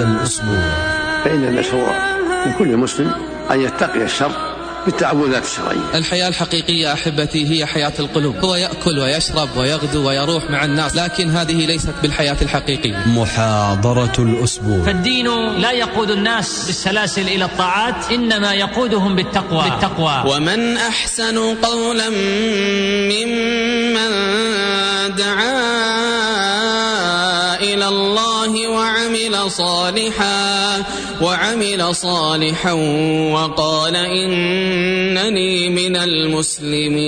الأسبوع فإن المشروع لكل مسلم أن يتقي الشر بالتعوذات الشرعية. الحياة الحقيقية أحبتي هي حياة القلوب. هو يأكل ويشرب ويغدو ويروح مع الناس لكن هذه ليست بالحياة الحقيقية. محاضرة الأسبوع. فالدين لا يقود الناس بالسلاسل إلى الطاعات إنما يقودهم بالتقوى. بالتقوى. ومن أحسن قولا ممن دعا وعمل صالحا وعمل صالحا وقال إنني من المسلمين.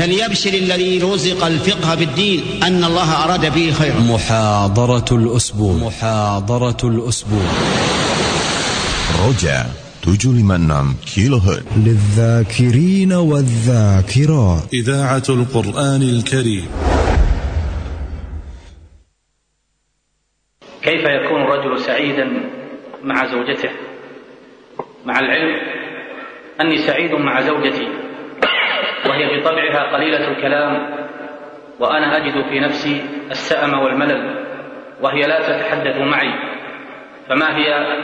فليبشر الذي رزق الفقه بالدين أن الله أراد به خيرا؟ محاضرة الأسبوع. محاضرة الأسبوع. رجع 756 كيلو هرتز للذاكرين والذاكرات. إذاعة القرآن الكريم. كيف يكون الرجل سعيدا مع زوجته؟ مع العلم أني سعيد مع زوجتي وهي بطبعها قليلة الكلام وأنا أجد في نفسي السأم والملل وهي لا تتحدث معي فما هي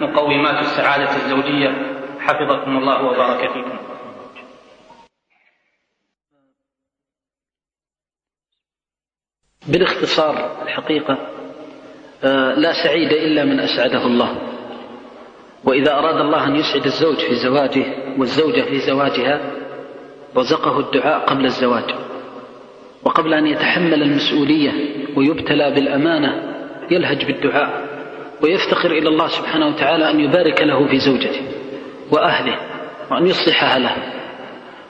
مقومات السعادة الزوجية؟ حفظكم الله وبارك فيكم. بالاختصار الحقيقة لا سعيد إلا من أسعده الله. وإذا أراد الله أن يسعد الزوج في زواجه والزوجة في زواجها رزقه الدعاء قبل الزواج. وقبل أن يتحمل المسؤولية ويبتلى بالأمانة يلهج بالدعاء ويفتقر إلى الله سبحانه وتعالى أن يبارك له في زوجته وأهله وأن يصلحها له.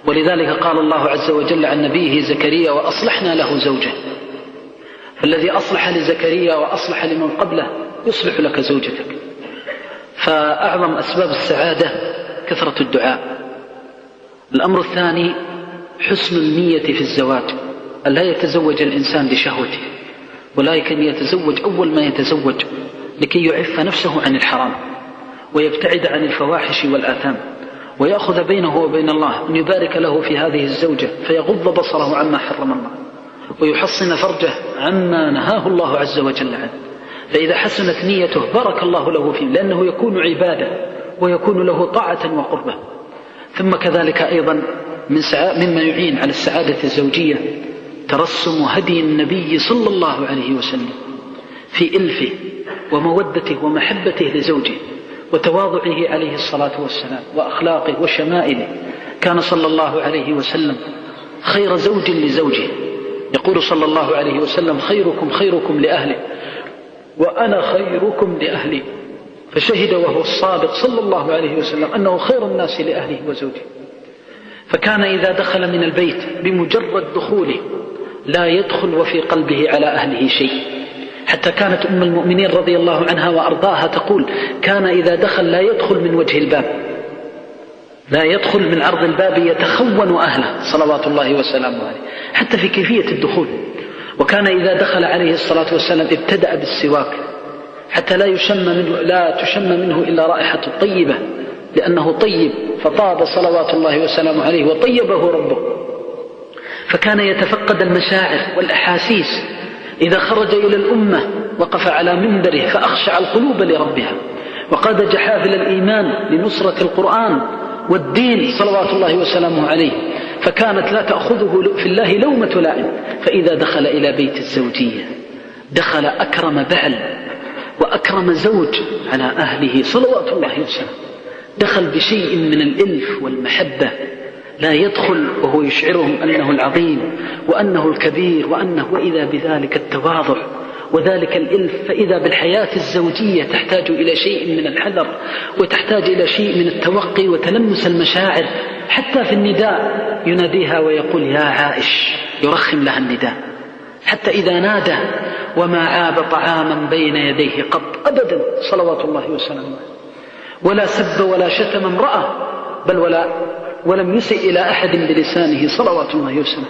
ولذلك قال الله عز وجل عن نبيه زكريا وأصلحنا له زوجه. فالذي أصلح لزكريا وأصلح لمن قبله يصلح لك زوجتك. فأعظم أسباب السعادة كثرة الدعاء. الأمر الثاني حسن النية في الزواج. ألا يتزوج الإنسان لشهوته ولكن يتزوج أول ما يتزوج لكي يعف نفسه عن الحرام ويبتعد عن الفواحش والآثام ويأخذ بينه وبين الله أن يبارك له في هذه الزوجة فيغض بصره عما حرم الله. ويحصن فرجه عما نهاه الله عز وجل عنه. فإذا حسنت نيته بارك الله له فيه لأنه يكون عبادة ويكون له طاعة وقربة. ثم كذلك أيضا من. مما يعين على السعادة الزوجية ترسم هدي النبي صلى الله عليه وسلم في إلفه ومودته ومحبته لزوجه وتواضعه عليه الصلاة والسلام وأخلاقه وشمائله. كان صلى الله عليه وسلم خير زوج لزوجه. يقول صلى الله عليه وسلم خيركم خيركم لأهله وأنا خيركم لأهلي. فشهد وهو الصادق صلى الله عليه وسلم أنه خير الناس لأهله وزوجه. فكان إذا دخل من البيت بمجرد دخوله لا يدخل وفي قلبه على أهله شيء. حتى كانت أم المؤمنين رضي الله عنها وأرضاها تقول كان إذا دخل لا يدخل من وجه الباب. لا يدخل من عرض الباب يتخون أهله. صلوات الله وسلامه عليه. حتى في كيفية الدخول. وكان إذا دخل عليه الصلاة والسلام ابتدأ بالسواك. حتى لا يشم منه لا تشم منه إلا رائحة طيبة لأنه طيب. فطاب صلوات الله وسلامه عليه وطيبه ربه. فكان يتفقد المشاعر والأحاسيس. إذا خرج إلى الأمة وقف على منبره فأخشع القلوب لربها. وقاد جحافل الإيمان لنصرة القرآن. والدين صلوات الله وسلامه عليه فكانت لا تأخذه في الله لومة لائم فإذا دخل إلى بيت الزوجية دخل أكرم بعل وأكرم زوج على أهله صلوات الله وسلامه دخل بشيء من الإلف والمحبة لا يدخل وهو يشعرهم أنه العظيم وأنه الكبير وأنه وإذا بذلك التواضع وذلك الإلف فإذا بالحياة الزوجية تحتاج إلى شيء من الحذر وتحتاج إلى شيء من التوقي وتلمس المشاعر حتى في النداء يناديها ويقول يا عائش يرخم لها النداء. حتى إذا نادى وما عاب طعاما بين يديه قط أبدا صلوات الله وسلامه. ولا سب ولا شتم امرأة بل ولا ولم يسئ إلى أحد بلسانه صلوات الله وسلامه.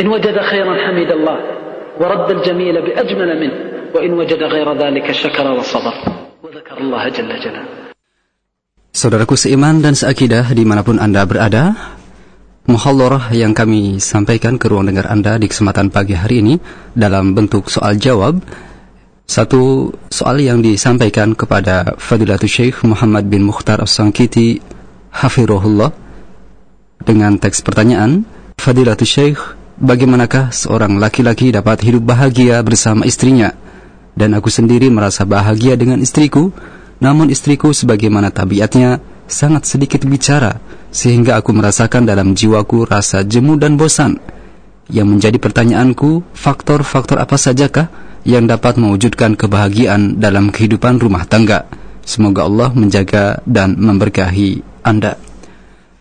إن وجد خيرا حمد الله. ورد الجميل بأجمل منه وإن وجد غير ذلك شكر وصبر وذكر الله جل جلاله Saudaraku seiman dan seakidah dimanapun Anda berada, Muhallorah yang kami sampaikan ke ruang dengar Anda di kesempatan pagi hari ini dalam bentuk soal jawab Satu soal yang disampaikan kepada Fadilatul Syekh Muhammad bin Mukhtar As-Sangkiti Hafirullah dengan teks pertanyaan Fadilatul Syekh bagaimanakah seorang laki-laki dapat hidup bahagia bersama istrinya dan aku sendiri merasa bahagia dengan istriku namun istriku sebagaimana tabiatnya sangat sedikit bicara sehingga aku merasakan dalam jiwaku rasa jemu dan bosan yang menjadi pertanyaanku faktor-faktor apa sajakah yang dapat mewujudkan kebahagiaan dalam kehidupan rumah tangga. Semoga Allah menjaga dan memberkahi Anda.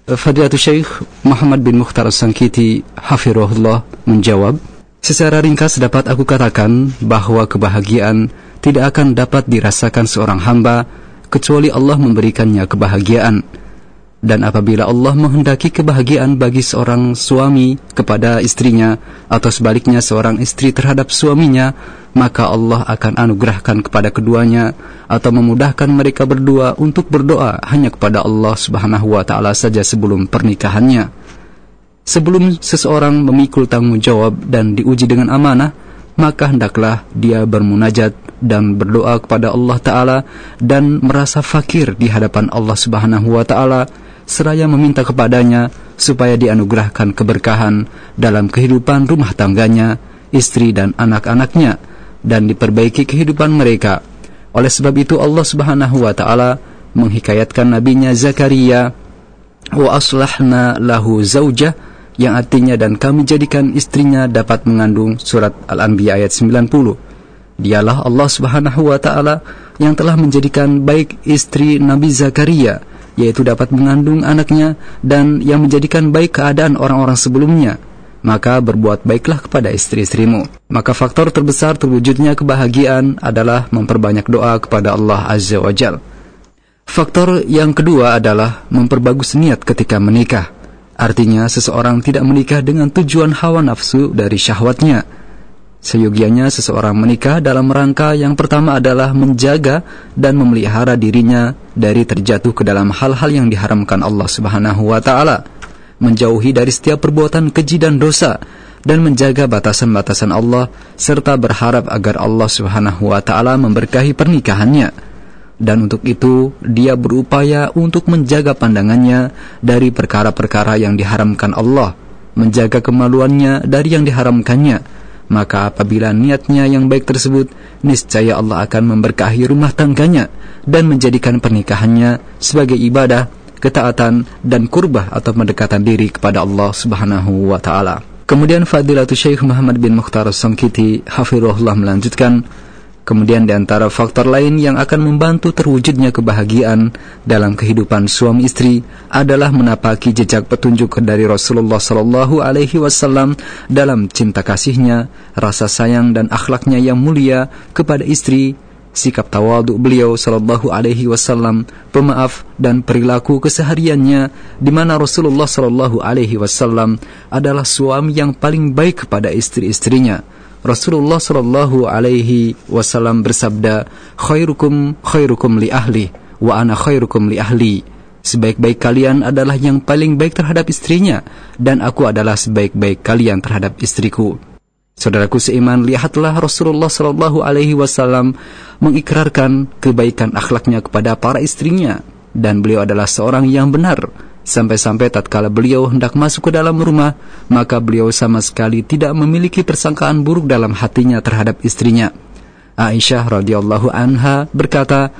Fadilatul Syekh Muhammad bin Mukhtar Sangkiti Hafirullah menjawab, Secara ringkas dapat aku katakan bahwa kebahagiaan tidak akan dapat dirasakan seorang hamba kecuali Allah memberikannya kebahagiaan dan apabila Allah menghendaki kebahagiaan bagi seorang suami kepada istrinya atau sebaliknya seorang istri terhadap suaminya, maka Allah akan anugerahkan kepada keduanya atau memudahkan mereka berdua untuk berdoa hanya kepada Allah Subhanahu wa taala saja sebelum pernikahannya. Sebelum seseorang memikul tanggung jawab dan diuji dengan amanah, maka hendaklah dia bermunajat dan berdoa kepada Allah taala dan merasa fakir di hadapan Allah Subhanahu wa taala seraya meminta kepadanya supaya dianugerahkan keberkahan dalam kehidupan rumah tangganya, istri dan anak-anaknya, dan diperbaiki kehidupan mereka. Oleh sebab itu Allah Subhanahu wa taala menghikayatkan nabinya Zakaria wa aslahna lahu zaujah yang artinya dan kami jadikan istrinya dapat mengandung surat Al-Anbiya ayat 90. Dialah Allah Subhanahu wa taala yang telah menjadikan baik istri Nabi Zakaria yaitu dapat mengandung anaknya dan yang menjadikan baik keadaan orang-orang sebelumnya, maka berbuat baiklah kepada istri-istrimu. Maka faktor terbesar terwujudnya kebahagiaan adalah memperbanyak doa kepada Allah Azza wa Jal. Faktor yang kedua adalah memperbagus niat ketika menikah. Artinya seseorang tidak menikah dengan tujuan hawa nafsu dari syahwatnya, Seyogianya seseorang menikah dalam rangka yang pertama adalah menjaga dan memelihara dirinya dari terjatuh ke dalam hal-hal yang diharamkan Allah Subhanahu wa taala, menjauhi dari setiap perbuatan keji dan dosa dan menjaga batasan-batasan Allah serta berharap agar Allah Subhanahu wa taala memberkahi pernikahannya. Dan untuk itu dia berupaya untuk menjaga pandangannya dari perkara-perkara yang diharamkan Allah, menjaga kemaluannya dari yang diharamkannya maka apabila niatnya yang baik tersebut, niscaya Allah akan memberkahi rumah tangganya dan menjadikan pernikahannya sebagai ibadah, ketaatan dan kurbah atau pendekatan diri kepada Allah Subhanahu wa taala. Kemudian Fadilatul Syekh Muhammad bin Mukhtar Sangkiti Hafirullah melanjutkan, Kemudian di antara faktor lain yang akan membantu terwujudnya kebahagiaan dalam kehidupan suami istri adalah menapaki jejak petunjuk dari Rasulullah Sallallahu Alaihi Wasallam dalam cinta kasihnya, rasa sayang dan akhlaknya yang mulia kepada istri, sikap tawaduk beliau Sallallahu Alaihi Wasallam, pemaaf dan perilaku kesehariannya, di mana Rasulullah Sallallahu Alaihi Wasallam adalah suami yang paling baik kepada istri-istrinya Rasulullah Shallallahu Alaihi Wasallam bersabda, khairukum khairukum li ahli, wa ana khairukum li ahli. Sebaik-baik kalian adalah yang paling baik terhadap istrinya, dan aku adalah sebaik-baik kalian terhadap istriku. Saudaraku seiman, lihatlah Rasulullah Shallallahu Alaihi Wasallam mengikrarkan kebaikan akhlaknya kepada para istrinya, dan beliau adalah seorang yang benar Sampai-sampai tatkala beliau hendak masuk ke dalam rumah, maka beliau sama sekali tidak memiliki persangkaan buruk dalam hatinya terhadap istrinya. Aisyah radhiyallahu anha berkata,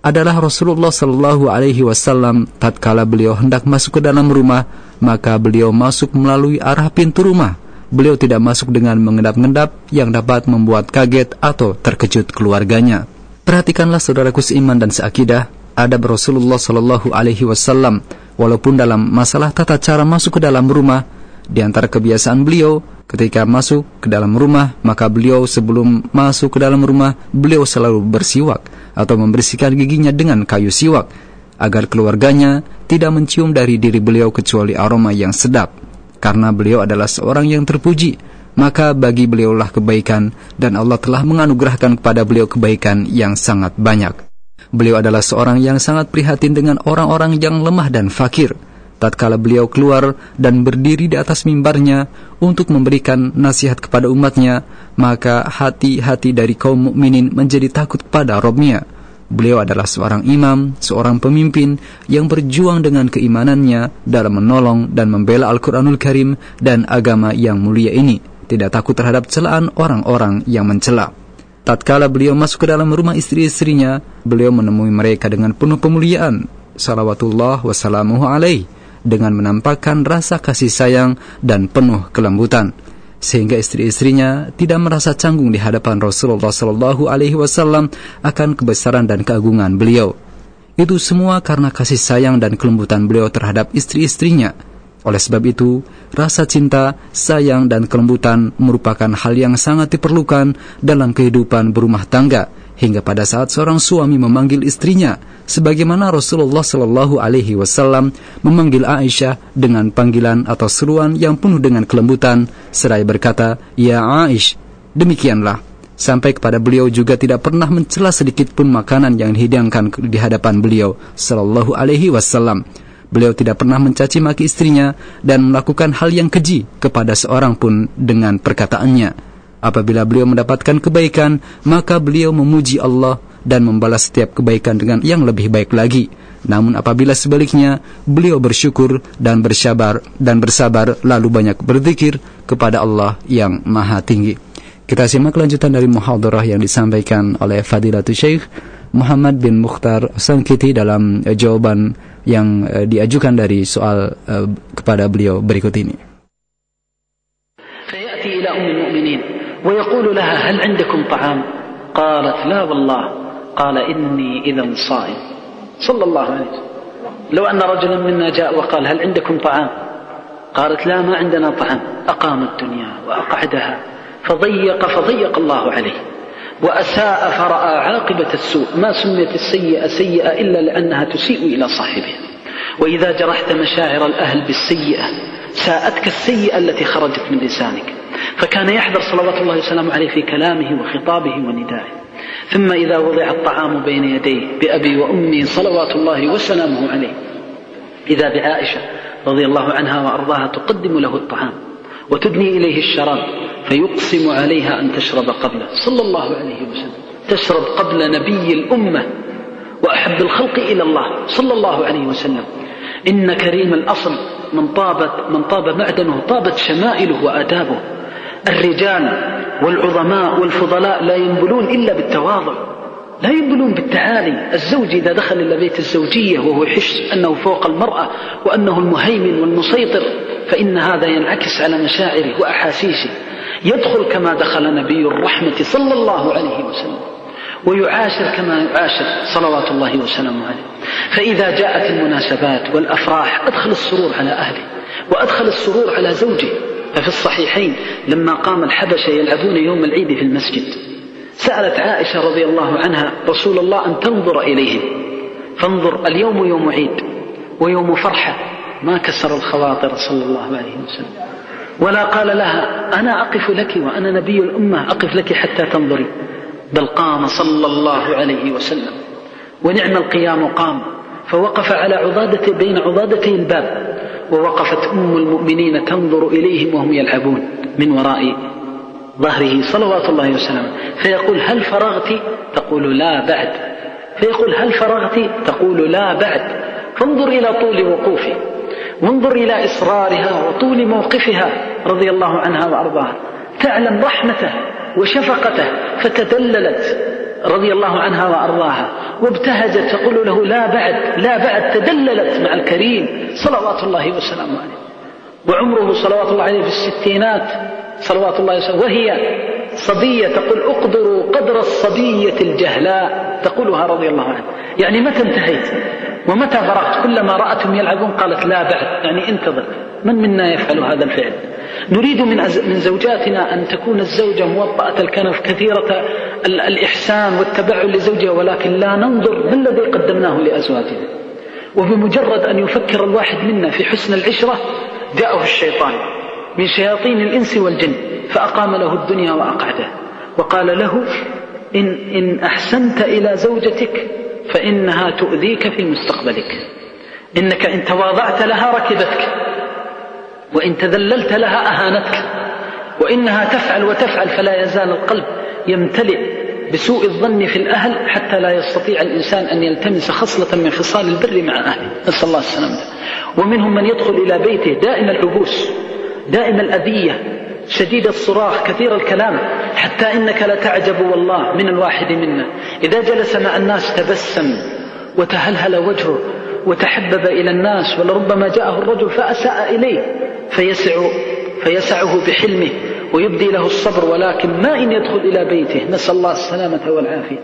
adalah Rasulullah Shallallahu Alaihi Wasallam tatkala beliau hendak masuk ke dalam rumah, maka beliau masuk melalui arah pintu rumah. Beliau tidak masuk dengan mengendap-endap yang dapat membuat kaget atau terkejut keluarganya. Perhatikanlah saudaraku seiman dan seakidah, adab Rasulullah Shallallahu Alaihi Wasallam Walaupun dalam masalah tata cara masuk ke dalam rumah, di antara kebiasaan beliau ketika masuk ke dalam rumah, maka beliau sebelum masuk ke dalam rumah, beliau selalu bersiwak atau membersihkan giginya dengan kayu siwak agar keluarganya tidak mencium dari diri beliau kecuali aroma yang sedap. Karena beliau adalah seorang yang terpuji, maka bagi beliaulah kebaikan dan Allah telah menganugerahkan kepada beliau kebaikan yang sangat banyak. Beliau adalah seorang yang sangat prihatin dengan orang-orang yang lemah dan fakir. tatkala beliau keluar dan berdiri di atas mimbarnya untuk memberikan nasihat kepada umatnya, maka hati-hati dari kaum mukminin menjadi takut pada Robnya. Beliau adalah seorang imam, seorang pemimpin yang berjuang dengan keimanannya dalam menolong dan membela Al-Quranul Karim dan agama yang mulia ini, tidak takut terhadap celaan orang-orang yang mencela. Tatkala beliau masuk ke dalam rumah istri-istrinya, beliau menemui mereka dengan penuh pemuliaan, salawatullah wassalamuhu alaih, dengan menampakkan rasa kasih sayang dan penuh kelembutan sehingga istri-istrinya tidak merasa canggung di hadapan Rasulullah Shallallahu Alaihi Wasallam akan kebesaran dan keagungan beliau. Itu semua karena kasih sayang dan kelembutan beliau terhadap istri-istrinya. Oleh sebab itu, rasa cinta, sayang, dan kelembutan merupakan hal yang sangat diperlukan dalam kehidupan berumah tangga. Hingga pada saat seorang suami memanggil istrinya sebagaimana Rasulullah Shallallahu alaihi wasallam memanggil Aisyah dengan panggilan atau seruan yang penuh dengan kelembutan seraya berkata ya Aish demikianlah. Sampai kepada beliau juga tidak pernah mencela sedikit pun makanan yang dihidangkan di hadapan beliau Shallallahu alaihi wasallam Beliau tidak pernah mencaci maki istrinya dan melakukan hal yang keji kepada seorang pun dengan perkataannya. Apabila beliau mendapatkan kebaikan, maka beliau memuji Allah dan membalas setiap kebaikan dengan yang lebih baik lagi. Namun apabila sebaliknya, beliau bersyukur dan bersabar dan bersabar lalu banyak berzikir kepada Allah yang Maha Tinggi. Kita simak kelanjutan dari muhadarah yang disampaikan oleh Fadilatul Syekh Muhammad bin Mukhtar Sangkiti dalam uh, jawaban yang uh, diajukan dari soal uh, kepada beliau berikut ini. ويقول لها هل عندكم طعام قالت لا والله قال إني إذا صائم صلى الله عليه وسلم لو أن رجلا منا جاء وقال هل عندكم طعام قالت لا ما عندنا طعام أقام الدنيا وأقعدها فضيق فضيق الله عليه وأساء فرأى عاقبة السوء ما سميت السيئة سيئة إلا لأنها تسيء إلى صاحبها. وإذا جرحت مشاعر الأهل بالسيئة ساءتك السيئة التي خرجت من لسانك. فكان يحذر صلوات الله وسلامه عليه في كلامه وخطابه وندائه. ثم إذا وضع الطعام بين يديه بأبي وأمي صلوات الله وسلامه عليه. إذا بعائشة رضي الله عنها وأرضاها تقدم له الطعام وتدني إليه الشراب. فيقسم عليها أن تشرب قبله. صلى الله عليه وسلم. تشرب قبل نبي الأمة وأحب الخلق إلى الله. صلى الله عليه وسلم. إن كريم الأصل من طابت من طاب معدنه طابت شمائله وآدابه. الرجال والعظماء والفضلاء لا ينبلون إلا بالتواضع. لا ينبلون بالتعالي. الزوج إذا دخل إلى بيت الزوجية وهو يحس أنه فوق المرأة وأنه المهيمن والمسيطر فإن هذا ينعكس على مشاعره وأحاسيسه. يدخل كما دخل نبي الرحمة صلى الله عليه وسلم ويعاشر كما يعاشر صلوات الله وسلامه عليه. فإذا جاءت المناسبات والأفراح أدخل السرور على أهله وأدخل السرور على زوجه. ففي الصحيحين لما قام الحبشة يلعبون يوم العيد في المسجد سألت عائشة رضي الله عنها رسول الله أن تنظر إليهم. فانظر اليوم يوم عيد ويوم فرحة. ما كسر الخواطر صلى الله عليه وسلم. ولا قال لها أنا أقف لك وأنا نبي الأمة أقف لك حتى تنظري. بل قام صلى الله عليه وسلم. ونعم القيام قام. فوقف على عضادة بين عضادتي الباب. ووقفت أم المؤمنين تنظر إليهم وهم يلعبون من وراء ظهره صلوات الله وسلامه. فيقول هل فرغت؟ تقول لا بعد. فيقول هل فرغت؟ تقول لا بعد. فانظر إلى طول وقوفه. وانظر إلى إصرارها وطول موقفها رضي الله عنها وأرضاها. تعلم رحمته وشفقته فتدللت رضي الله عنها وأرضاها. وابتهجت تقول له لا بعد لا بعد تدللت مع الكريم صلوات الله وسلامه عليه. وعمره صلوات الله عليه في الستينات صلوات الله وسلامه. وهي صبية تقول اقدروا قدر الصبية الجهلاء تقولها رضي الله عنها. يعني متى انتهيت؟ ومتى فرغت كلما رأتهم يلعبون قالت لا بعد. يعني انتظر. من منا يفعل هذا الفعل؟ نريد من من زوجاتنا أن تكون الزوجة موطأة الكنف كثيرة الإحسان والتبعل لزوجها ولكن لا ننظر ما الذي قدمناه لأزواجنا. وبمجرد أن يفكر الواحد منا في حسن العشرة جاءه الشيطان من شياطين الإنس والجن فأقام له الدنيا وأقعده. وقال له إن, إن أحسنت إلى زوجتك فإنها تؤذيك في مستقبلك. إنك إن تواضعت لها ركبتك وإن تذللت لها أهانتك. وإنها تفعل وتفعل فلا يزال القلب يمتلئ بسوء الظن في الأهل حتى لا يستطيع الإنسان أن يلتمس خصلة من خصال البر مع أهله. نسأل الله السلامة. ومنهم من يدخل إلى بيته دائم العبوس دائم الأذية شديد الصراخ كثير الكلام حتى إنك لتعجب والله من الواحد منا. إذا جلس مع الناس تبسم وتهلهل وجهه وتحبب إلى الناس ولربما جاءه الرجل فأساء إليه فيسع فيسعه بحلمه ويبدي له الصبر ولكن ما إن يدخل إلى بيته نسأل الله السلامة والعافية.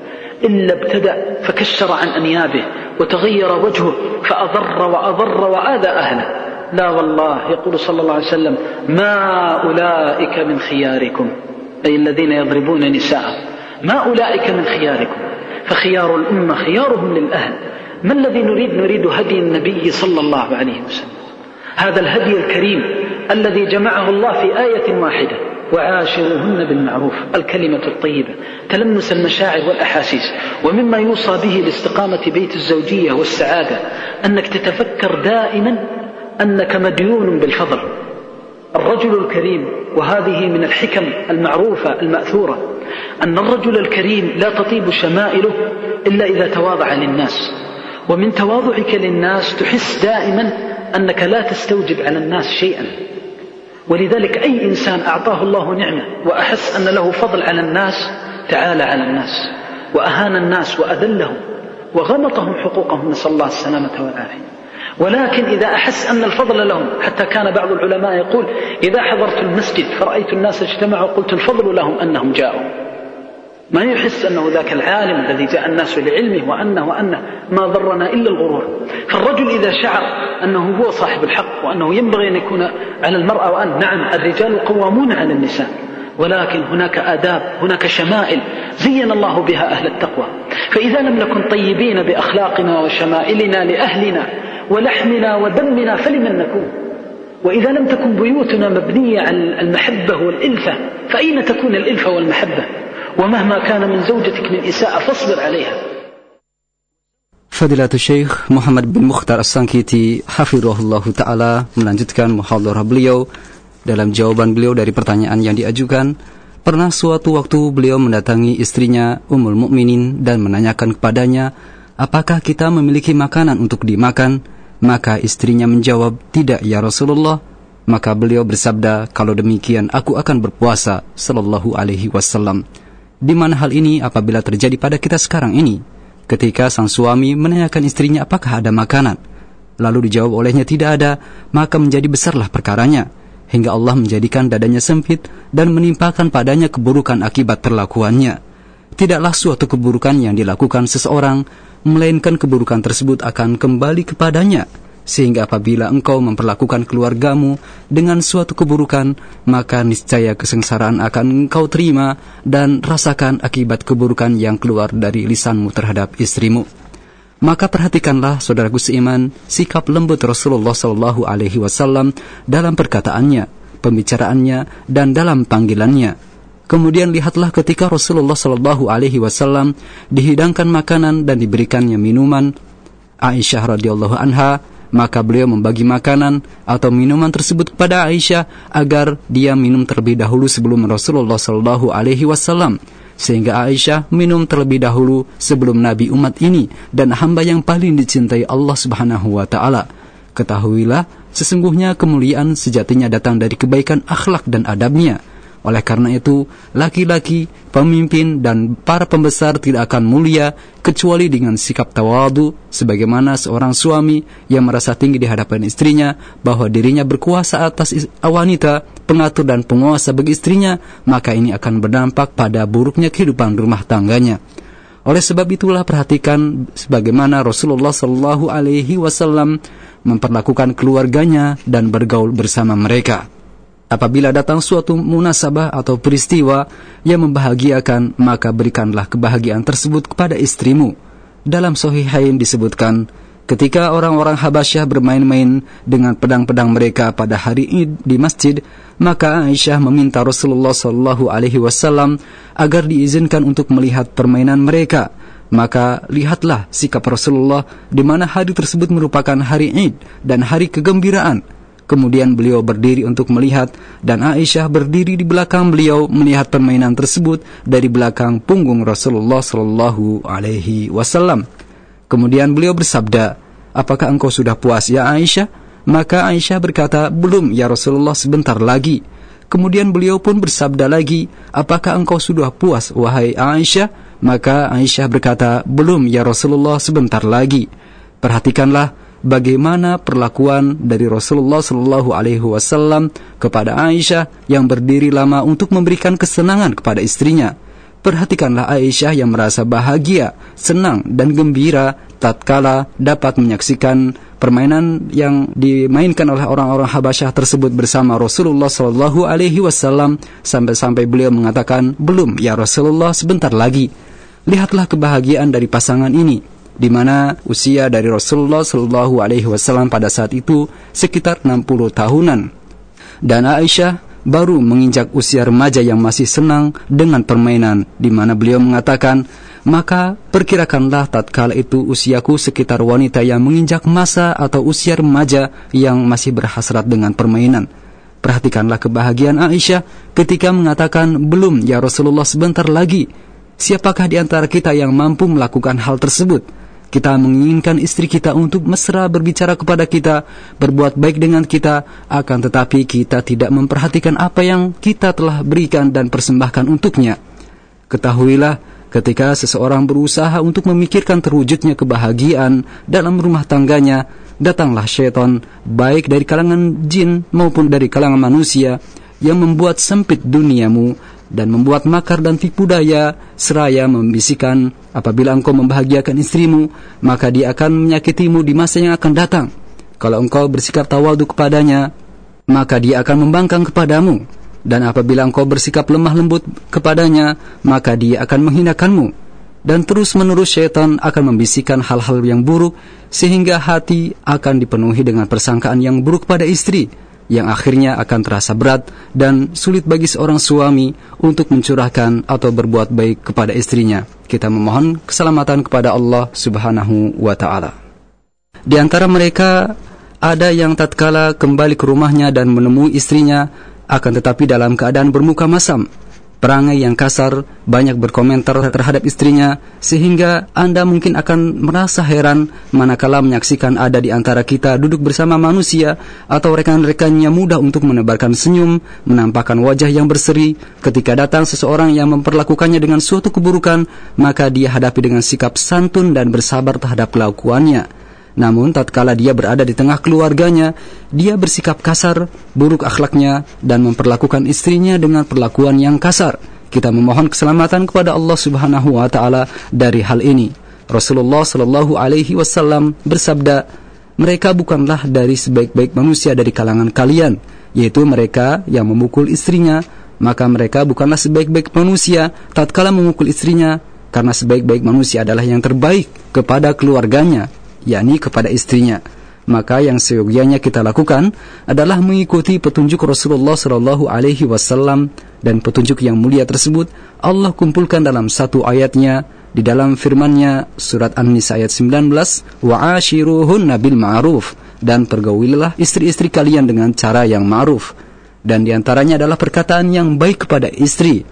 إلا ابتدأ فكشر عن أنيابه وتغير وجهه فأضر وأضر وآذى أهله. لا والله. يقول صلى الله عليه وسلم ما أولئك من خياركم. أي الذين يضربون نساءهم. ما أولئك من خياركم. فخيار الأمة خيارهم للأهل. ما الذي نريد؟ نريد هدي النبي صلى الله عليه وسلم. هذا الهدي الكريم الذي جمعه الله في آية واحدة. وعاشروهن بالمعروف. الكلمة الطيبة. تلمس المشاعر والأحاسيس. ومما يوصى به لاستقامة بيت الزوجية والسعادة. أنك تتفكر دائما أنك مديون بالفضل الرجل الكريم وهذه من الحكم المعروفة المأثورة أن الرجل الكريم لا تطيب شمائله إلا إذا تواضع للناس. ومن تواضعك للناس تحس دائما أنك لا تستوجب على الناس شيئا. ولذلك أي إنسان أعطاه الله نعمة وأحس أن له فضل على الناس تعالى على الناس وأهان الناس وأذلهم وغمطهم حقوقهم. نسأل الله السلامة والعافية. ولكن إذا أحس أن الفضل لهم حتى كان بعض العلماء يقول إذا حضرت المسجد فرأيت الناس اجتمعوا قلت الفضل لهم أنهم جاءوا. ما يحس أنه ذاك العالم الذي جاء الناس لعلمه وأنه وأنه ما ضرنا إلا الغرور. فالرجل إذا شعر أنه هو صاحب الحق وأنه ينبغي أن يكون على المرأة وأن نعم الرجال قوامون على النساء ولكن هناك آداب هناك شمائل زين الله بها أهل التقوى. فإذا لم نكن طيبين بأخلاقنا وشمائلنا لأهلنا ولحمنا ودمنا فلمن نكون وإذا لم تكن بيوتنا مبنية على المحبة والإلفة فأين تكون الإلفة والمحبة ومهما كان من زوجتك من إساءة فاصبر عليها Fadilatul Syekh Muhammad bin Mukhtar As-Sangkiti Hafirullah Ta'ala melanjutkan muhadarah beliau dalam jawaban beliau dari pertanyaan yang diajukan pernah suatu waktu beliau mendatangi istrinya Ummul Mukminin dan menanyakan kepadanya apakah kita memiliki makanan untuk dimakan Maka istrinya menjawab tidak ya Rasulullah. Maka beliau bersabda kalau demikian aku akan berpuasa sallallahu alaihi wasallam. Di mana hal ini apabila terjadi pada kita sekarang ini? Ketika sang suami menanyakan istrinya apakah ada makanan? Lalu dijawab olehnya tidak ada. Maka menjadi besarlah perkaranya hingga Allah menjadikan dadanya sempit dan menimpakan padanya keburukan akibat perlakuannya. Tidaklah suatu keburukan yang dilakukan seseorang melainkan keburukan tersebut akan kembali kepadanya sehingga apabila engkau memperlakukan keluargamu dengan suatu keburukan, maka niscaya kesengsaraan akan engkau terima dan rasakan akibat keburukan yang keluar dari lisanmu terhadap istrimu. Maka perhatikanlah saudaraku seiman sikap lembut Rasulullah Shallallahu Alaihi Wasallam dalam perkataannya, pembicaraannya, dan dalam panggilannya. Kemudian lihatlah ketika Rasulullah Shallallahu Alaihi Wasallam dihidangkan makanan dan diberikannya minuman. Aisyah radhiyallahu anha maka beliau membagi makanan atau minuman tersebut kepada Aisyah agar dia minum terlebih dahulu sebelum Rasulullah Shallallahu Alaihi Wasallam sehingga Aisyah minum terlebih dahulu sebelum Nabi umat ini dan hamba yang paling dicintai Allah Subhanahu Wa Taala. Ketahuilah sesungguhnya kemuliaan sejatinya datang dari kebaikan akhlak dan adabnya oleh karena itu, laki-laki, pemimpin, dan para pembesar tidak akan mulia kecuali dengan sikap tawadu, sebagaimana seorang suami yang merasa tinggi di hadapan istrinya bahwa dirinya berkuasa atas wanita, pengatur dan penguasa bagi istrinya, maka ini akan berdampak pada buruknya kehidupan rumah tangganya. Oleh sebab itulah perhatikan sebagaimana Rasulullah Shallallahu Alaihi Wasallam memperlakukan keluarganya dan bergaul bersama mereka. Apabila datang suatu munasabah atau peristiwa yang membahagiakan, maka berikanlah kebahagiaan tersebut kepada istrimu. Dalam Sohihain disebutkan, ketika orang-orang Habasyah bermain-main dengan pedang-pedang mereka pada hari Id di masjid, maka Aisyah meminta Rasulullah Shallallahu Alaihi Wasallam agar diizinkan untuk melihat permainan mereka. Maka lihatlah sikap Rasulullah di mana hari tersebut merupakan hari Id dan hari kegembiraan. Kemudian beliau berdiri untuk melihat dan Aisyah berdiri di belakang beliau melihat permainan tersebut dari belakang punggung Rasulullah Shallallahu Alaihi Wasallam. Kemudian beliau bersabda, apakah engkau sudah puas ya Aisyah? Maka Aisyah berkata, belum ya Rasulullah sebentar lagi. Kemudian beliau pun bersabda lagi, apakah engkau sudah puas wahai Aisyah? Maka Aisyah berkata, belum ya Rasulullah sebentar lagi. Perhatikanlah bagaimana perlakuan dari Rasulullah Shallallahu Alaihi Wasallam kepada Aisyah yang berdiri lama untuk memberikan kesenangan kepada istrinya. Perhatikanlah Aisyah yang merasa bahagia, senang, dan gembira tatkala dapat menyaksikan permainan yang dimainkan oleh orang-orang Habasyah tersebut bersama Rasulullah Shallallahu Alaihi Wasallam sampai-sampai beliau mengatakan belum ya Rasulullah sebentar lagi lihatlah kebahagiaan dari pasangan ini di mana usia dari Rasulullah Shallallahu Alaihi Wasallam pada saat itu sekitar 60 tahunan dan Aisyah baru menginjak usia remaja yang masih senang dengan permainan di mana beliau mengatakan maka perkirakanlah tatkala itu usiaku sekitar wanita yang menginjak masa atau usia remaja yang masih berhasrat dengan permainan. Perhatikanlah kebahagiaan Aisyah ketika mengatakan, belum ya Rasulullah sebentar lagi. Siapakah di antara kita yang mampu melakukan hal tersebut? Kita menginginkan istri kita untuk mesra berbicara kepada kita, berbuat baik dengan kita, akan tetapi kita tidak memperhatikan apa yang kita telah berikan dan persembahkan untuknya. Ketahuilah, ketika seseorang berusaha untuk memikirkan terwujudnya kebahagiaan dalam rumah tangganya, datanglah syaitan, baik dari kalangan jin maupun dari kalangan manusia, yang membuat sempit duniamu dan membuat makar dan tipu daya seraya membisikkan apabila engkau membahagiakan istrimu maka dia akan menyakitimu di masa yang akan datang. Kalau engkau bersikap tawadu kepadanya maka dia akan membangkang kepadamu. Dan apabila engkau bersikap lemah lembut kepadanya maka dia akan menghinakanmu. Dan terus menerus syaitan akan membisikkan hal-hal yang buruk sehingga hati akan dipenuhi dengan persangkaan yang buruk pada istri yang akhirnya akan terasa berat dan sulit bagi seorang suami untuk mencurahkan atau berbuat baik kepada istrinya. Kita memohon keselamatan kepada Allah Subhanahu wa taala. Di antara mereka ada yang tatkala kembali ke rumahnya dan menemui istrinya akan tetapi dalam keadaan bermuka masam perangai yang kasar, banyak berkomentar terhadap istrinya, sehingga Anda mungkin akan merasa heran manakala menyaksikan ada di antara kita duduk bersama manusia atau rekan-rekannya mudah untuk menebarkan senyum, menampakkan wajah yang berseri. Ketika datang seseorang yang memperlakukannya dengan suatu keburukan, maka dia hadapi dengan sikap santun dan bersabar terhadap kelakuannya. Namun tatkala dia berada di tengah keluarganya, dia bersikap kasar, buruk akhlaknya dan memperlakukan istrinya dengan perlakuan yang kasar. Kita memohon keselamatan kepada Allah Subhanahu wa taala dari hal ini. Rasulullah Shallallahu alaihi wasallam bersabda, "Mereka bukanlah dari sebaik-baik manusia dari kalangan kalian, yaitu mereka yang memukul istrinya, maka mereka bukanlah sebaik-baik manusia tatkala memukul istrinya." Karena sebaik-baik manusia adalah yang terbaik kepada keluarganya, yakni kepada istrinya. Maka yang seyogyanya kita lakukan adalah mengikuti petunjuk Rasulullah Shallallahu Alaihi Wasallam dan petunjuk yang mulia tersebut Allah kumpulkan dalam satu ayatnya di dalam firman-Nya surat An-Nisa ayat 19 wa ashiruhun nabil ma'ruf dan pergaulilah istri-istri kalian dengan cara yang ma'ruf dan di antaranya adalah perkataan yang baik kepada istri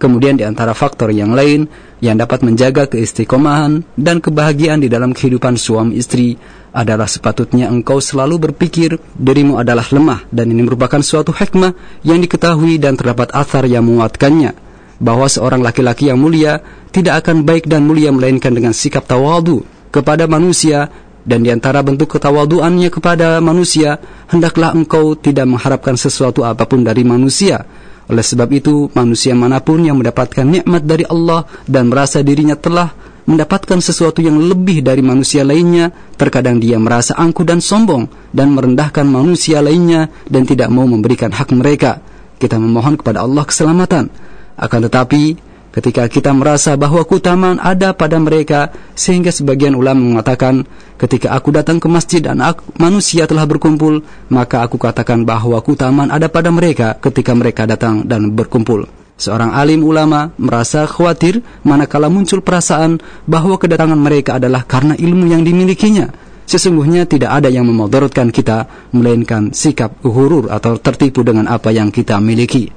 Kemudian di antara faktor yang lain yang dapat menjaga keistiqomahan dan kebahagiaan di dalam kehidupan suami istri adalah sepatutnya engkau selalu berpikir dirimu adalah lemah dan ini merupakan suatu hikmah yang diketahui dan terdapat athar yang menguatkannya. Bahwa seorang laki-laki yang mulia tidak akan baik dan mulia melainkan dengan sikap tawadu kepada manusia dan di antara bentuk ketawaduannya kepada manusia hendaklah engkau tidak mengharapkan sesuatu apa pun dari manusia oleh sebab itu, manusia mana pun yang mendapatkan nikmat dari Allah dan merasa dirinya telah mendapatkan sesuatu yang lebih dari manusia lainnya, terkadang dia merasa angkuh dan sombong dan merendahkan manusia lainnya dan tidak mau memberikan hak mereka. Kita memohon kepada Allah keselamatan. Akan tetapi, ketika kita merasa bahwa keutamaan ada pada mereka sehingga sebagian ulama mengatakan ketika aku datang ke masjid dan aku, manusia telah berkumpul maka aku katakan bahwa keutamaan ada pada mereka ketika mereka datang dan berkumpul Seorang alim ulama merasa khawatir manakala muncul perasaan bahwa kedatangan mereka adalah karena ilmu yang dimilikinya. Sesungguhnya tidak ada yang memudaratkan kita, melainkan sikap hurur atau tertipu dengan apa yang kita miliki.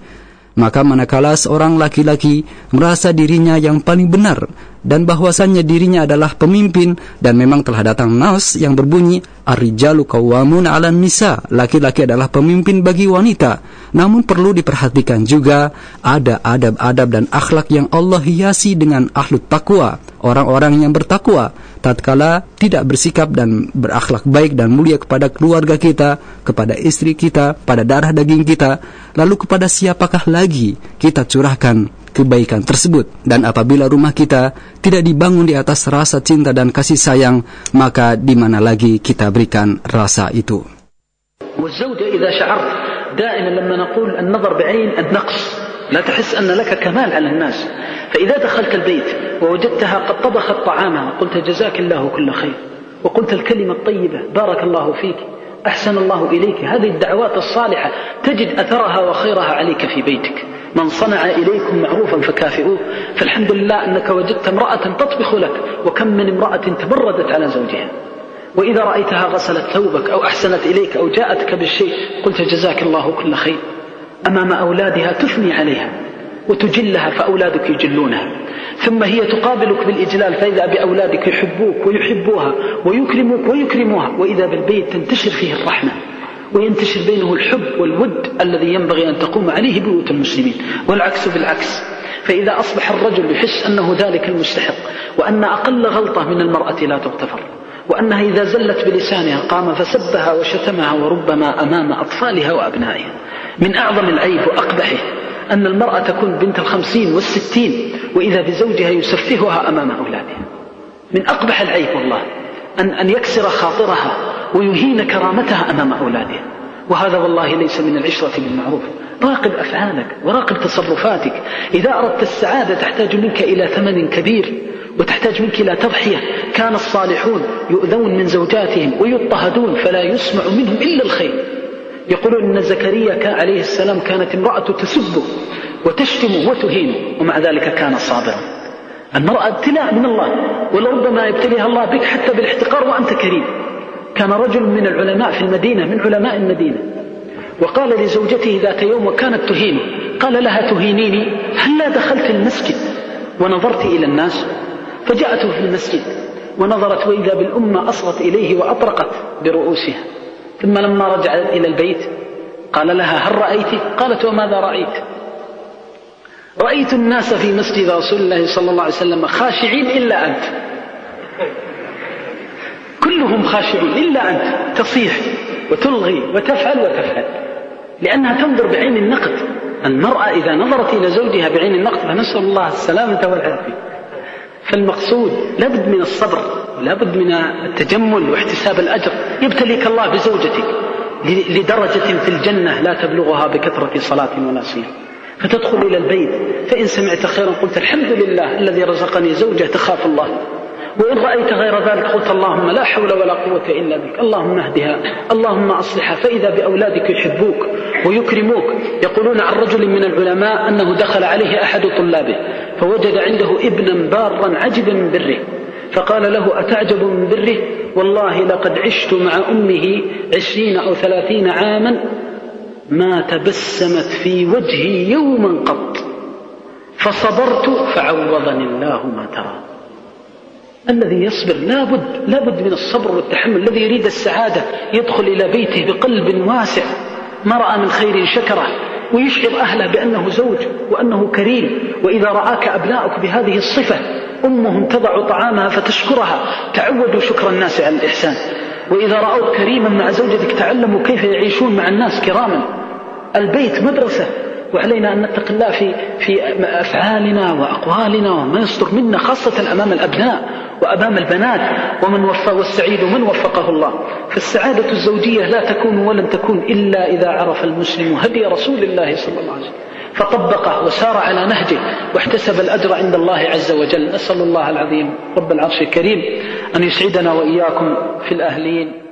Maka manakala seorang laki-laki merasa dirinya yang paling benar dan bahwasannya dirinya adalah pemimpin dan memang telah datang nas yang berbunyi Ar-rijalu qawwamun 'alan nisa. Laki-laki adalah pemimpin bagi wanita. Namun perlu diperhatikan juga ada adab-adab dan akhlak yang Allah hiasi dengan ahlut takwa, orang-orang yang bertakwa tatkala tidak bersikap dan berakhlak baik dan mulia kepada keluarga kita, kepada istri kita, pada darah daging kita, lalu kepada siapakah lagi kita curahkan kebaikan tersebut. Dan apabila rumah kita tidak dibangun di atas rasa cinta dan kasih sayang maka di mana lagi kita berikan rasa itu? دائما لما نقول النظر بعين النقص لا تحس أن لك كمال على الناس. فإذا دخلت البيت ووجدتها قد طبخت طعامها قلت جزاك الله كل خير. وقلت الكلمة الطيبة بارك الله فيك أحسن الله إليك. هذه الدعوات الصالحة تجد أثرها وخيرها عليك في بيتك. من صنع إليكم معروفا فكافئوه فالحمد لله أنك وجدت امرأة تطبخ لك وكم من امرأة تبردت على زوجها. وإذا رأيتها غسلت ثوبك أو أحسنت إليك أو جاءتك بالشيء قلت جزاك الله كل خير. أمام أولادها تثني عليها وتجلها فأولادك يجلونها. ثم هي تقابلك بالإجلال فإذا بأولادك يحبوك ويحبوها ويكرموك ويكرموها وإذا بالبيت تنتشر فيه الرحمة. وينتشر بينه الحب والود الذي ينبغي أن تقوم عليه بيوت المسلمين والعكس بالعكس. فإذا أصبح الرجل يحس أنه ذلك المستحق وأن أقل غلطة من المرأة لا تغتفر وأنها إذا زلت بلسانها قام فسبها وشتمها وربما أمام أطفالها وأبنائها. من أعظم العيب وأقبحه أن المرأة تكون بنت الخمسين والستين وإذا بزوجها يسفهها أمام أولادها. من أقبح العيب والله أن, أن يكسر خاطرها ويهين كرامتها أمام أولادها وهذا والله ليس من العشرة بالمعروف راقب أفعالك وراقب تصرفاتك. إذا أردت السعادة تحتاج منك إلى ثمن كبير وتحتاج منك إلى تضحية. كان الصالحون يؤذون من زوجاتهم ويضطهدون فلا يسمع منهم إلا الخير. يقولون أن زكريا عليه السلام كانت امرأة تسبه وتشتمه وتهينه ومع ذلك كان صابرا. المرأة ابتلاء من الله ولربما يبتليها الله بك حتى بالاحتقار وأنت كريم. كان رجل من العلماء في المدينة من علماء المدينة. وقال لزوجته ذات يوم وكانت تهينه. قال لها تهينيني؟ هلا دخلت المسجد؟ ونظرت إلى الناس فجاءته في المسجد ونظرت وإذا بالأمة أصغت إليه وأطرقت برؤوسها. ثم لما رجعت إلى البيت قال لها هل رأيت؟ قالت وماذا رأيت؟ رأيت الناس في مسجد رسول الله صلى الله عليه وسلم خاشعين إلا أنت. كلهم خاشعون إلا أنت. تصيح وتلغي وتفعل وتفعل. لأنها تنظر بعين النقد. المرأة إذا نظرت إلى زوجها بعين النقد فنسأل الله السلامة والعافية. فالمقصود لابد من الصبر لابد من التجمل واحتساب الأجر. يبتليك الله بزوجتك لدرجة في الجنة لا تبلغها بكثرة صلاة ولا صيام. فتدخل إلى البيت. فإن سمعت خيرا قلت الحمد لله الذي رزقني زوجة تخاف الله. وإن رأيت غير ذلك قلت اللهم لا حول ولا قوة إلا بك. اللهم اهدها. اللهم أصلحها فإذا بأولادك يحبوك ويكرموك يقولون عن رجل من العلماء أنه دخل عليه أحد طلابه فوجد عنده ابنا بارا عجبا من بره فقال له أتعجب من بره؟ والله لقد عشت مع أمه عشرين أو ثلاثين عاما ما تبسمت في وجهي يوما قط فصبرت فعوضني الله ما ترى. الذي يصبر. لابد لابد من الصبر والتحمل. الذي يريد السعادة يدخل إلى بيته بقلب واسع. ما رأى من خير شكره ويشعر أهله بأنه زوج وأنه كريم. وإذا رآك أبناؤك بهذه الصفة أمهم تضع طعامها فتشكرها. تعودوا شكر الناس على الإحسان. وإذا رأوك كريما مع زوجتك تعلموا كيف يعيشون مع الناس كراما. البيت مدرسة وعلينا أن نتقي الله في في أفعالنا وأقوالنا وما يصدر منا خاصة أمام الأبناء. وأمام البنات ومن وفى والسعيد من وفقه الله. فالسعادة الزوجية لا تكون ولن تكون إلا إذا عرف المسلم هدي رسول الله صلى الله عليه وسلم. فطبقه وسار على نهجه واحتسب الأجر عند الله عز وجل. نسأل الله العظيم رب العرش الكريم أن يسعدنا وإياكم في الأهلين.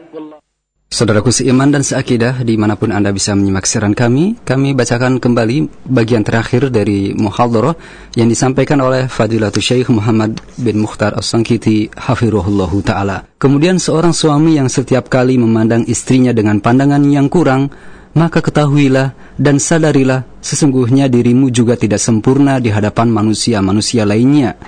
Saudaraku seiman dan seakidah di mana pun Anda bisa menyimak siaran kami, kami bacakan kembali bagian terakhir dari muhadharah yang disampaikan oleh Fadilatul Syekh Muhammad bin Mukhtar As-Sangkiti hafirullahu taala. Kemudian seorang suami yang setiap kali memandang istrinya dengan pandangan yang kurang, maka ketahuilah dan sadarilah sesungguhnya dirimu juga tidak sempurna di hadapan manusia-manusia lainnya.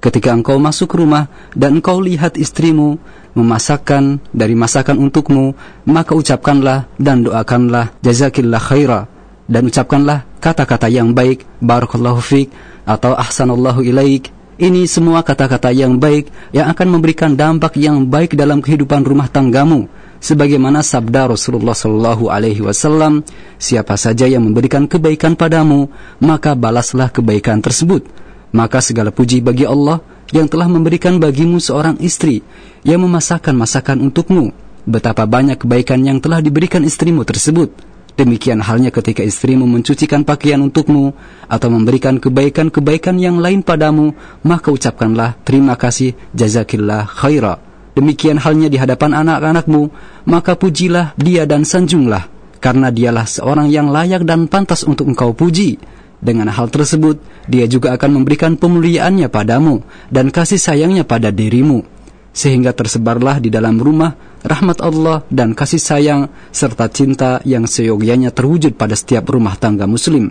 Ketika engkau masuk rumah dan engkau lihat istrimu memasakkan dari masakan untukmu, maka ucapkanlah dan doakanlah jazakillah khaira dan ucapkanlah kata-kata yang baik, barakallahu fiq atau ahsanallahu ilaik. Ini semua kata-kata yang baik yang akan memberikan dampak yang baik dalam kehidupan rumah tanggamu. Sebagaimana sabda Rasulullah Shallallahu Alaihi Wasallam, siapa saja yang memberikan kebaikan padamu, maka balaslah kebaikan tersebut. Maka segala puji bagi Allah yang telah memberikan bagimu seorang istri yang memasakkan masakan untukmu. Betapa banyak kebaikan yang telah diberikan istrimu tersebut. Demikian halnya ketika istrimu mencucikan pakaian untukmu atau memberikan kebaikan-kebaikan yang lain padamu, maka ucapkanlah terima kasih jazakillah khaira. Demikian halnya di hadapan anak-anakmu, maka pujilah dia dan sanjunglah, karena dialah seorang yang layak dan pantas untuk engkau puji. Dengan hal tersebut, dia juga akan memberikan pemuliaannya padamu dan kasih sayangnya pada dirimu sehingga tersebarlah di dalam rumah rahmat Allah dan kasih sayang serta cinta yang seyogyanya terwujud pada setiap rumah tangga muslim.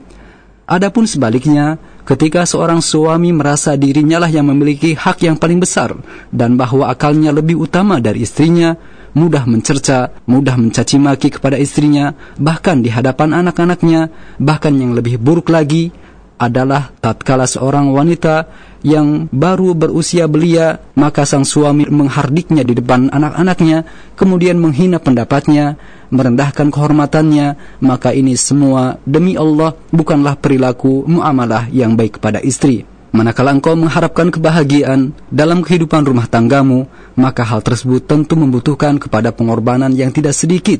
Adapun sebaliknya, ketika seorang suami merasa dirinya lah yang memiliki hak yang paling besar dan bahwa akalnya lebih utama dari istrinya, mudah mencerca, mudah mencaci maki kepada istrinya, bahkan di hadapan anak-anaknya, bahkan yang lebih buruk lagi, adalah tatkala seorang wanita yang baru berusia belia, maka sang suami menghardiknya di depan anak-anaknya, kemudian menghina pendapatnya, merendahkan kehormatannya, maka ini semua demi Allah bukanlah perilaku muamalah yang baik kepada istri. Manakala engkau mengharapkan kebahagiaan dalam kehidupan rumah tanggamu, maka hal tersebut tentu membutuhkan kepada pengorbanan yang tidak sedikit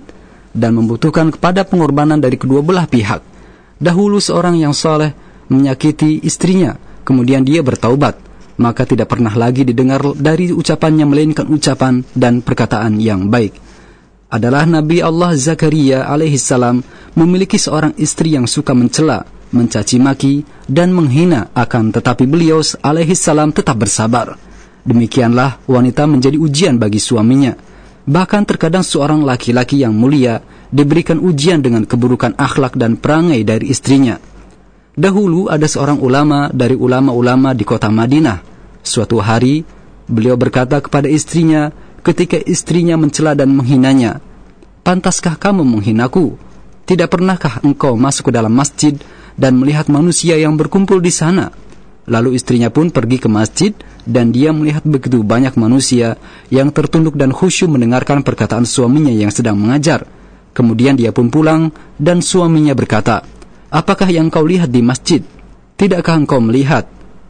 dan membutuhkan kepada pengorbanan dari kedua belah pihak. Dahulu seorang yang soleh menyakiti istrinya, kemudian dia bertaubat, maka tidak pernah lagi didengar dari ucapannya melainkan ucapan dan perkataan yang baik. Adalah Nabi Allah Zakaria alaihissalam memiliki seorang istri yang suka mencela, mencaci maki, dan menghina akan tetapi beliau alaihissalam tetap bersabar. Demikianlah wanita menjadi ujian bagi suaminya. Bahkan terkadang seorang laki-laki yang mulia diberikan ujian dengan keburukan akhlak dan perangai dari istrinya. Dahulu ada seorang ulama dari ulama-ulama di kota Madinah. Suatu hari, beliau berkata kepada istrinya ketika istrinya mencela dan menghinanya, Pantaskah kamu menghinaku? Tidak pernahkah engkau masuk ke dalam masjid dan melihat manusia yang berkumpul di sana? Lalu istrinya pun pergi ke masjid dan dia melihat begitu banyak manusia yang tertunduk dan khusyuk mendengarkan perkataan suaminya yang sedang mengajar. Kemudian dia pun pulang dan suaminya berkata, Apakah yang kau lihat di masjid? Tidakkah engkau melihat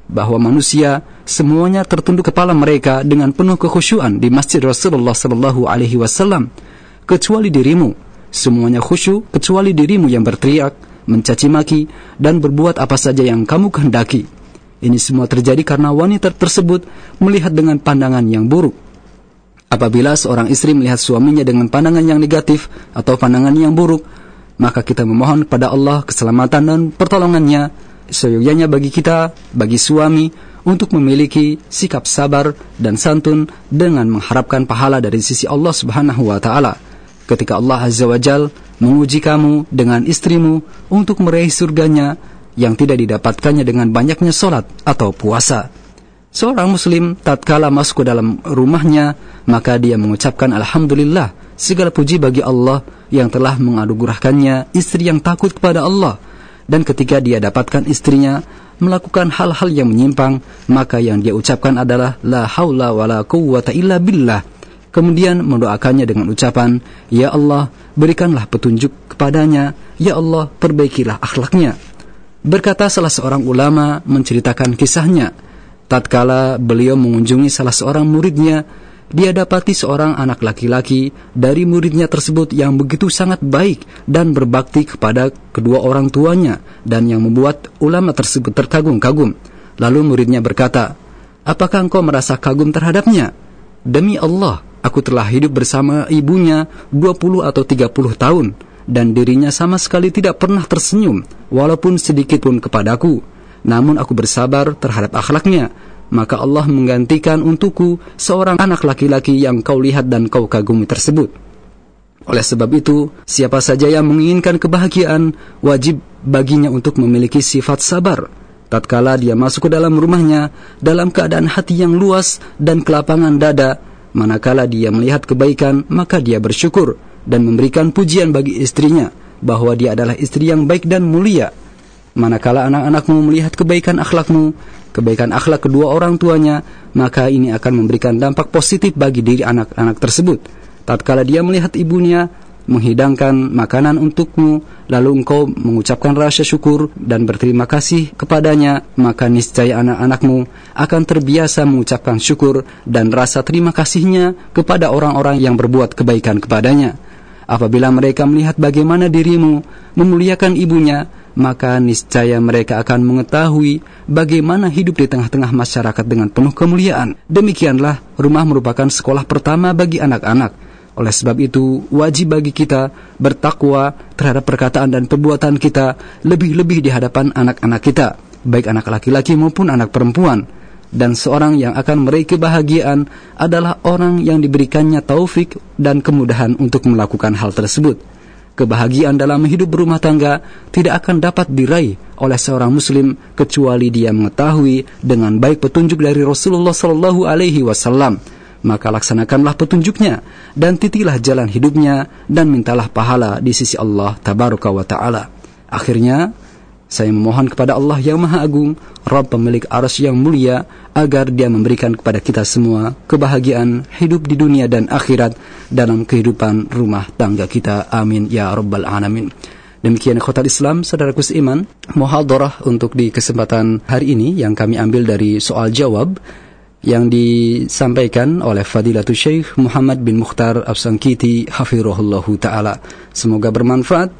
bahwa manusia semuanya tertunduk kepala mereka dengan penuh kekhusyuan di masjid Rasulullah Sallallahu Alaihi Wasallam, kecuali dirimu, semuanya khusyuk kecuali dirimu yang berteriak, mencaci maki, dan berbuat apa saja yang kamu kehendaki. Ini semua terjadi karena wanita tersebut melihat dengan pandangan yang buruk. Apabila seorang istri melihat suaminya dengan pandangan yang negatif atau pandangan yang buruk, maka kita memohon kepada Allah keselamatan dan pertolongannya seyogyanya bagi kita, bagi suami untuk memiliki sikap sabar dan santun dengan mengharapkan pahala dari sisi Allah Subhanahu wa taala. Ketika Allah Azza wa Jal menguji kamu dengan istrimu untuk meraih surganya yang tidak didapatkannya dengan banyaknya solat atau puasa. Seorang muslim tatkala masuk ke dalam rumahnya, maka dia mengucapkan Alhamdulillah, segala puji bagi Allah yang telah menganugerahkannya istri yang takut kepada Allah. Dan ketika dia dapatkan istrinya melakukan hal-hal yang menyimpang, maka yang dia ucapkan adalah La haula wa la quwwata illa billah. Kemudian mendoakannya dengan ucapan, Ya Allah, berikanlah petunjuk kepadanya, Ya Allah, perbaikilah akhlaknya. Berkata salah seorang ulama menceritakan kisahnya, tatkala beliau mengunjungi salah seorang muridnya, dia dapati seorang anak laki-laki dari muridnya tersebut yang begitu sangat baik dan berbakti kepada kedua orang tuanya dan yang membuat ulama tersebut terkagum-kagum. Lalu muridnya berkata, Apakah engkau merasa kagum terhadapnya? Demi Allah, Aku telah hidup bersama ibunya 20 atau 30 tahun dan dirinya sama sekali tidak pernah tersenyum walaupun sedikit pun kepadaku. Namun aku bersabar terhadap akhlaknya. Maka Allah menggantikan untukku seorang anak laki-laki yang kau lihat dan kau kagumi tersebut. Oleh sebab itu, siapa saja yang menginginkan kebahagiaan, wajib baginya untuk memiliki sifat sabar. Tatkala dia masuk ke dalam rumahnya, dalam keadaan hati yang luas dan kelapangan dada, manakala dia melihat kebaikan, maka dia bersyukur dan memberikan pujian bagi istrinya, bahwa dia adalah istri yang baik dan mulia. Manakala anak-anakmu melihat kebaikan akhlakmu, kebaikan akhlak kedua orang tuanya, maka ini akan memberikan dampak positif bagi diri anak-anak tersebut. Tatkala dia melihat ibunya menghidangkan makanan untukmu, lalu engkau mengucapkan rasa syukur dan berterima kasih kepadanya, maka niscaya anak-anakmu akan terbiasa mengucapkan syukur dan rasa terima kasihnya kepada orang-orang yang berbuat kebaikan kepadanya. Apabila mereka melihat bagaimana dirimu memuliakan ibunya, maka niscaya mereka akan mengetahui bagaimana hidup di tengah-tengah masyarakat dengan penuh kemuliaan. Demikianlah rumah merupakan sekolah pertama bagi anak-anak. Oleh sebab itu, wajib bagi kita bertakwa terhadap perkataan dan perbuatan kita lebih-lebih di hadapan anak-anak kita, baik anak laki-laki maupun anak perempuan. Dan seorang yang akan meraih kebahagiaan adalah orang yang diberikannya taufik dan kemudahan untuk melakukan hal tersebut kebahagiaan dalam hidup berumah tangga tidak akan dapat diraih oleh seorang muslim kecuali dia mengetahui dengan baik petunjuk dari Rasulullah sallallahu alaihi wasallam maka laksanakanlah petunjuknya dan titilah jalan hidupnya dan mintalah pahala di sisi Allah tabaraka wa taala akhirnya saya memohon kepada Allah yang Maha Agung, Rabb pemilik aras yang mulia, agar dia memberikan kepada kita semua kebahagiaan hidup di dunia dan akhirat dalam kehidupan rumah tangga kita. Amin ya Rabbal Alamin. Demikian khotal Islam, saudaraku seiman, muhadarah untuk di kesempatan hari ini yang kami ambil dari soal jawab yang disampaikan oleh Fadilatul Syekh Muhammad bin Mukhtar Absangkiti Hafirullahu Ta'ala. Semoga bermanfaat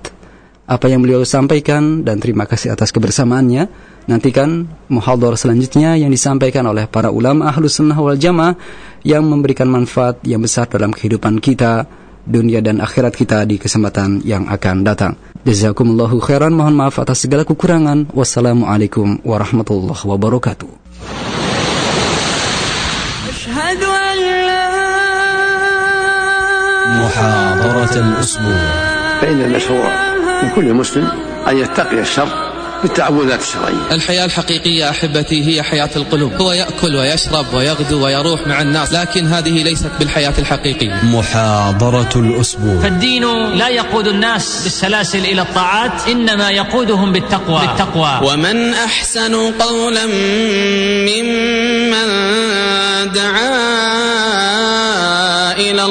apa yang beliau sampaikan dan terima kasih atas kebersamaannya. Nantikan muhadhar selanjutnya yang disampaikan oleh para ulama ahlus sunnah wal jamaah yang memberikan manfaat yang besar dalam kehidupan kita, dunia dan akhirat kita di kesempatan yang akan datang. Jazakumullahu khairan. Mohon maaf atas segala kekurangan. Wassalamualaikum warahmatullahi wabarakatuh. محاضرة الأسبوع. فإن المشروع من كل مسلم أن يتقي الشر بالتعوذات الشرعية. الحياة الحقيقية أحبتي هي حياة القلوب. هو يأكل ويشرب ويغدو ويروح مع الناس لكن هذه ليست بالحياة الحقيقية. محاضرة الأسبوع. فالدين لا يقود الناس بالسلاسل إلى الطاعات إنما يقودهم بالتقوى. بالتقوى. ومن أحسن قولا ممن دعا إلى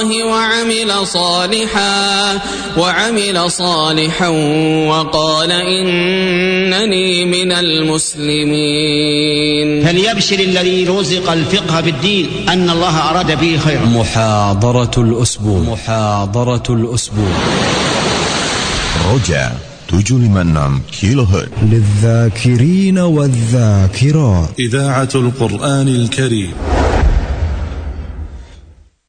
الله وعمل صالحا وعمل صالحا وقال إنني من المسلمين. فليبشر الذي رزق الفقه بالدين أن الله أراد به خيرا؟ محاضرة الأسبوع. محاضرة الأسبوع. رجع 756 كيلو هرتز للذاكرين والذاكرات. إذاعة القرآن الكريم.